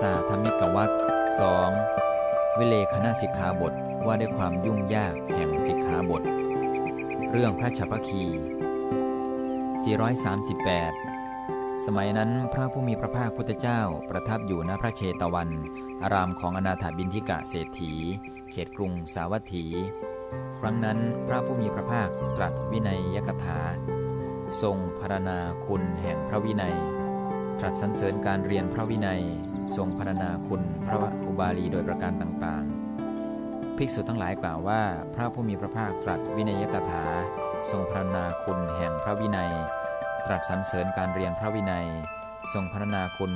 สาธมิกวักสองวิเลขณสิกขาบทว่าด้วยความยุ่งยากแห่งสิกขาบท เรื่องพระชัพพคี 438 สมัยนั้นพระผู้มีพระภาคพุทธเจ้าประทับอยู่ณพระเชตวัน อารามของอนาถบินทิกะเศรษฐี เขตกรุงสาวัตถี ครั้งนั้นพระผู้มีพระภาคตรัสวินัยยกถา ทรงพรรณาคุณแห่งพระวินัย ตรัสสรรเสริญการเรียนพระวินัย ทรงพรรณนาคุณพระอุบาลีโดยประการต่างๆ ภิกษุทั้งหลายกล่าวว่า พระผู้มีพระภาคตรัสวินัยกถา ทรงพรรณนาคุณแห่งพระวินัย ตรัสสรรเสริญการเรียนพระวินัย ทรงพรรณนาคุณ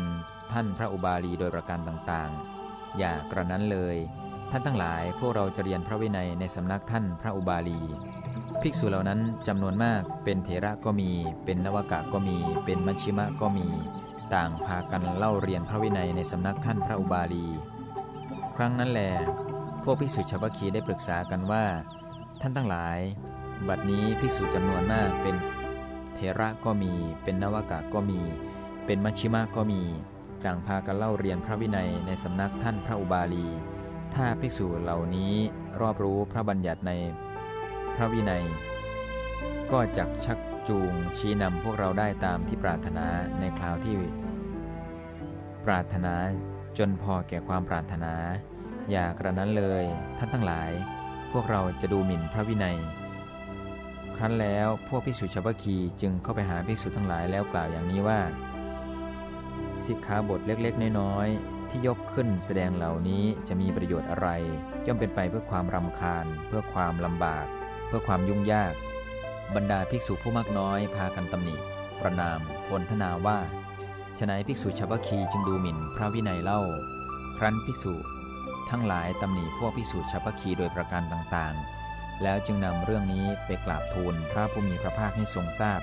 ท่านพระอุบาลีโดยประการต่างๆ อย่ากระนั้นเลย ท่านทั้งหลายพวกเราจะเรียนพระวินัยในสำนักท่านพระอุบาลีภิกษุเหล่านั้นจำนวนมากเป็นเถระก็มี เป็นนวากะก็มี เป็นมัชชิมะก็มี ต่างพากันเล่าเรียนพระวินัยในสำนักท่านพระอุบาลี ครั้งนั้นแล พวกภิกษุชาวคีได้ปรึกษากันว่า ท่านทั้งหลาย บัดนี้ภิกษุจำนวนมากเป็นเถระก็มี เป็นนวากะก็มี เป็นมัชชิมะก็มี ต่างพากันเล่าเรียนพระวินัยในสำนักท่านพระอุบาลี ถ้าภิกษุเหล่านี้รอบรู้พระบัญญัติในพระวินัย ก็จักชัก จูงชี้นำพวกเราได้ตามที่ปรารถนาในคราวที่ ปรารถนาจนพอแก่ความปรารถนา อย่ากระนั้นเลยท่านทั้งหลาย พวกเราจะดูหมิ่นพระวินัย ครั้นแล้วพวกภิกษุชาวคีจึงเข้าไปหาภิกษุทั้งหลายแล้วกล่าวอย่างนี้ว่าสิกขาบทเล็กๆ น้อยๆ ที่ยกขึ้นแสดงเหล่านี้จะมีประโยชน์อะไร ย่อมเป็นไปเพื่อความรำคาญ เพื่อความลำบาก เพื่อความยุ่งยาก บรรดาภิกษุผู้มากน้อยพากันตำหนิ ประนามพลทนาว่าฉนัยภิกษุชาวคีจึงดูหมิ่นพระวินัยเล่า ครั้นภิกษุ ทั้งหลายตำหนิพวกภิกษุชาวคีโดยประการต่างๆ แล้วจึงนำเรื่องนี้ไปกราบทูลพระผู้มีพระภาคให้ทรงทราบ